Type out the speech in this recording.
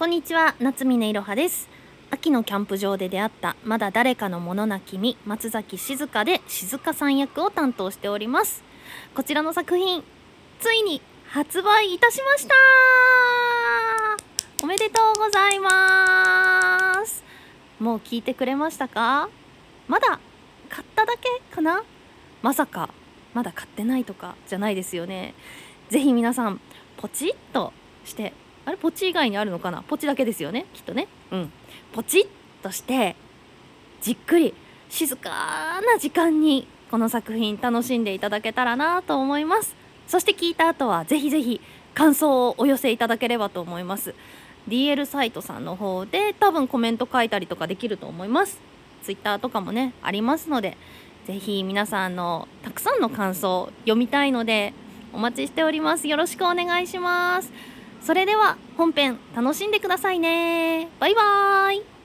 こんにちは夏峰いろはです。秋のキャンプ場で出会ったまだ誰かのものな君松崎静香で静香さん役を担当しております。こちらの作品ついに発売いたしました。おめでとうございます。もう聞いてくれましたか？まだ買っただけかな？まさかまだ買ってないとかじゃないですよね。ぜひ皆さんポチッとしてあれポチ以外にあるのかな？ポチだけですよねきっとね。うん。ポチッとしてじっくり静かな時間にこの作品楽しんでいただけたらなと思います。そして聞いた後はぜひぜひ感想をお寄せいただければと思います。DL サイトさんの方で多分コメント書いたりとかできると思います。ツイッターとかもねありますのでぜひ皆さんのたくさんの感想読みたいのでお待ちしております。よろしくお願いします。それでは本編楽しんでくださいね。バイバーイ。